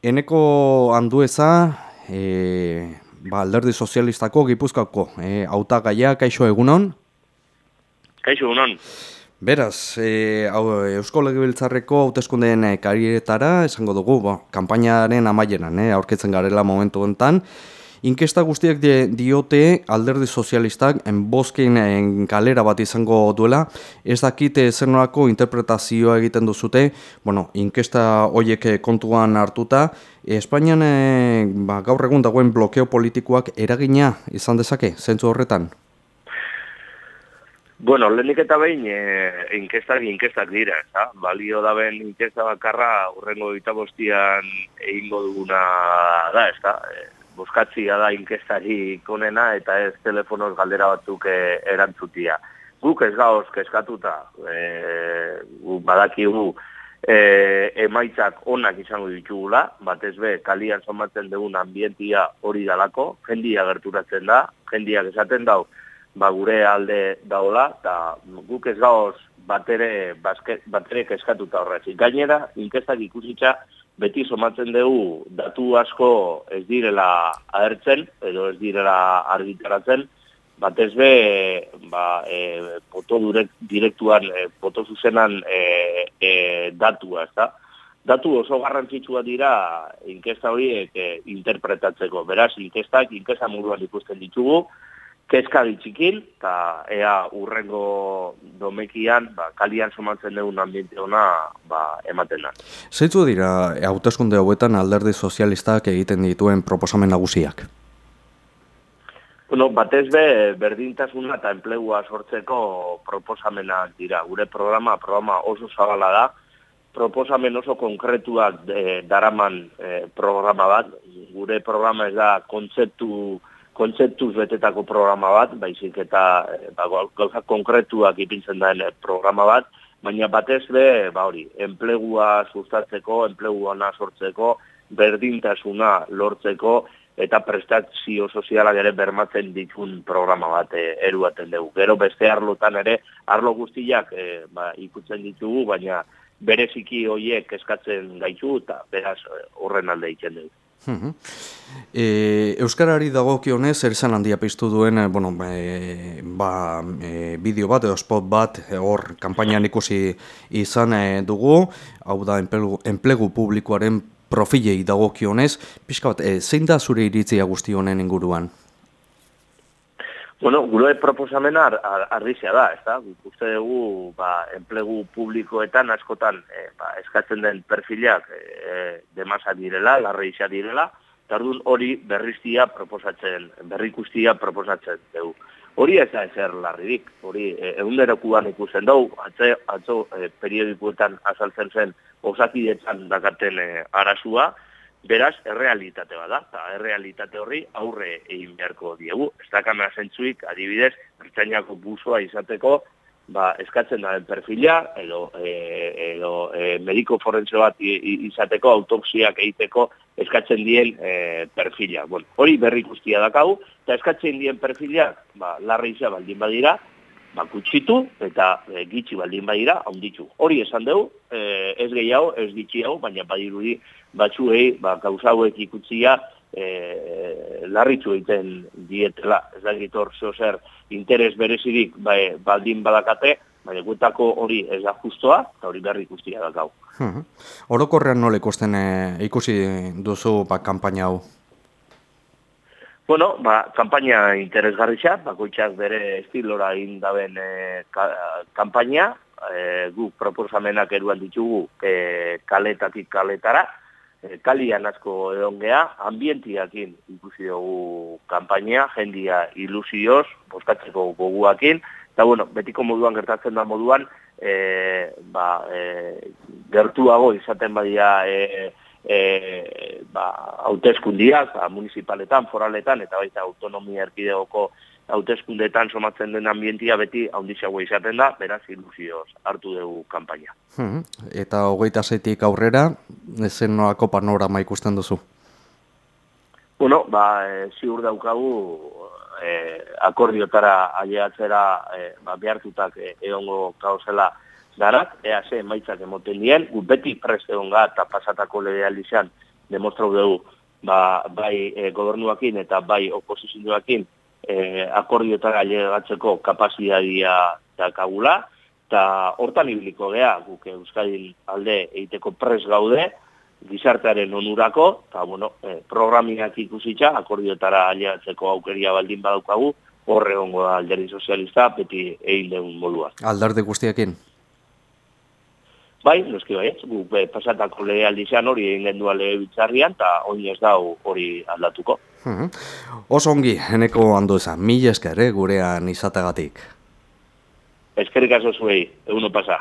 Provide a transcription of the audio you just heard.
Eneko handueza, e, ba, alderdi sozialistako gipuzkako, e, auta gaia, kaixo egunon? Kaixo egunon. Beraz, e, hau, Eusko Legibiltzarreko hauteskundeen karieretara, esango dugu, bo, kampainaren amaieran, e, aurketzen garela momentu enten, Inkesta guztiak diote alderdi sozialistak enbosken kalera bat izango duela, ez dakite zer interpretazioa egiten duzute, bueno, inkesta horiek kontuan hartuta, Espainian e, ba, gaur egun dagoen blokeo politikoak eragina izan dezake, zentzu horretan? Bueno, lehenik eta behin e, inkestak inkestak dira, eta balio da ben inkesta bakarra urrengo itabostian egingo duguna da, ez da, e, boskatzia da inkestari konena eta ez telefonoz galdera batzuk e, erantzutia. Guk ez gauz keskatuta, e, guk badakigu e, emaitzak onak izango ditugula, batez be, kalian somatzen dugun ambientia hori dalako, jendia gerturatzen da, jendia esaten dau, ba gure alde daola, eta guk ez gauz batere, batere keskatuta horretzik. Gainera, inkestak ikusitza, beti somatzen dugu datu asko ez direla ahertzen edo ez direla argitaratzen, batez be, ba, e, foto direktuan, e, foto zuzenan e, e, datua, ez da? Datu oso garrantzitsua dira inkesta horiek e, interpretatzeko. Beraz, inkestak, inkesta muruan ikusten ditugu, kezka ditxikin, eta ea urrengo domekian, ba, kalian somatzen dugun ambiente ona ba, ematen da. Zeitzu dira, hauteskunde hauetan alderdi sozialistak egiten dituen proposamen nagusiak? Bueno, batez be, berdintasuna eta enplegua sortzeko proposamenak dira. Gure programa, programa oso zabala da, proposamen oso konkretuak e, daraman e, programa bat. Gure programa ez da kontzeptu kontzeptuz betetako programa bat, baizik eta eh, ba, gauza konkretuak ipintzen daen eh, programa bat, baina batez be, ba hori, enplegua sustatzeko, enplegua ona sortzeko, berdintasuna lortzeko, eta prestazio sozialak ere bermatzen ditun programa bat e, eruaten dugu. Gero beste arlotan ere, arlo guztiak e, ba, ikutzen ditugu, baina bereziki hoiek eskatzen gaitu eta beraz horren alde egiten dugu. E, Euskarari dagokionez zer izan handia piztu duen e, bueno, e, ba, e, bideo bat edo spot bat hor kanpainan ikusi izan e, dugu. Hau da enplegu, enplegu publikoaren profilei dagokionez. Pixka bat, e, zein da zure iritzia guzti honen inguruan? Bueno, gure proposamena ar, arrizia da, ez da? Uste dugu, ba, enplegu publikoetan askotan e, ba, eskatzen den perfilak e, demasa direla, larreizia direla, eta hori berriztia proposatzen, berrikustia proposatzen dugu. Hori ez da ezer larridik, hori e, egunderokuan ikusten dugu, atzo, atzo e, periodikuetan azaltzen zen osakidetan dakaten e, arazua, Beraz, errealitate bada, eta errealitate horri aurre egin beharko diegu. Ez da kamera zentzuik, adibidez, ertzainako buzoa izateko, ba, eskatzen da perfila, edo, e, edo e, mediko forense bat izateko, autopsiak egiteko, eskatzen dien e, perfila. Bueno, hori berri guztia dakau, eta eskatzen dien perfila, ba, larra izan baldin badira, ba, kutsitu, eta e, gitxi baldin badira, haunditzu. Hori esan dugu, e, ez gehiago, ez gitxi hau, baina badirudi, batzuei ba gauza hauek ikutzia eh larritzu egiten dietela. Ez da gitor zer interes berezirik bai baldin badakate baina gutako hori ez da justoa eta hori berri ikustia da gau Orokorrean nola ikusten e, ikusi duzu ba kanpaina hau Bueno, ba, kampaina interesgarria, bakoitzak bere estilora egin daben e, kampaina, e, guk proposamenak eruan ditugu e, kaletatik kaletara, e, kalian asko egon geha, ambientiakin ikusi dugu kampainia, jendia ilusioz, boskatzeko goguakin, eta bueno, betiko moduan gertatzen da moduan, e, ba, e, gertuago izaten badia e, e, ba, hauteskundiak, ba, municipaletan, foraletan, eta baita autonomia erkidegoko hauteskundetan somatzen den ambientia beti haundixago izaten da, beraz ilusioz hartu dugu kanpaina. Hmm. Eta hogeita zetik aurrera, ezen noako panorama ikusten duzu? Bueno, ba, e, ziur daukagu e, akordiotara aileatzera e, ba, behartutak e, egongo kauzela garak, ea ze maitzak emoten dien, beti preste onga eta pasatako legealizan demostrau dugu ba, bai e, gobernuakin eta bai oposizioakin e, akordiotara alegatzeko kapazitatea dakagula, eta hortan ibiliko gea, guk Euskadin alde egiteko pres gaude, gizartearen onurako, eta bueno, e, programiak ikusitza, akordiotara alegatzeko aukeria baldin badaukagu, horre ongo da alderdi sozialista, beti egin deun molua. Aldarde guztiakin? Bai, noski bai, gu be, pasatako lege aldizan hori egin gendua bitzarrian, eta hori ez da hori aldatuko. Hmm. Oso ongi, eneko handu ezan, mila esker, eh, gurean izatagatik. Eskerik aso zuei, eguno pasa.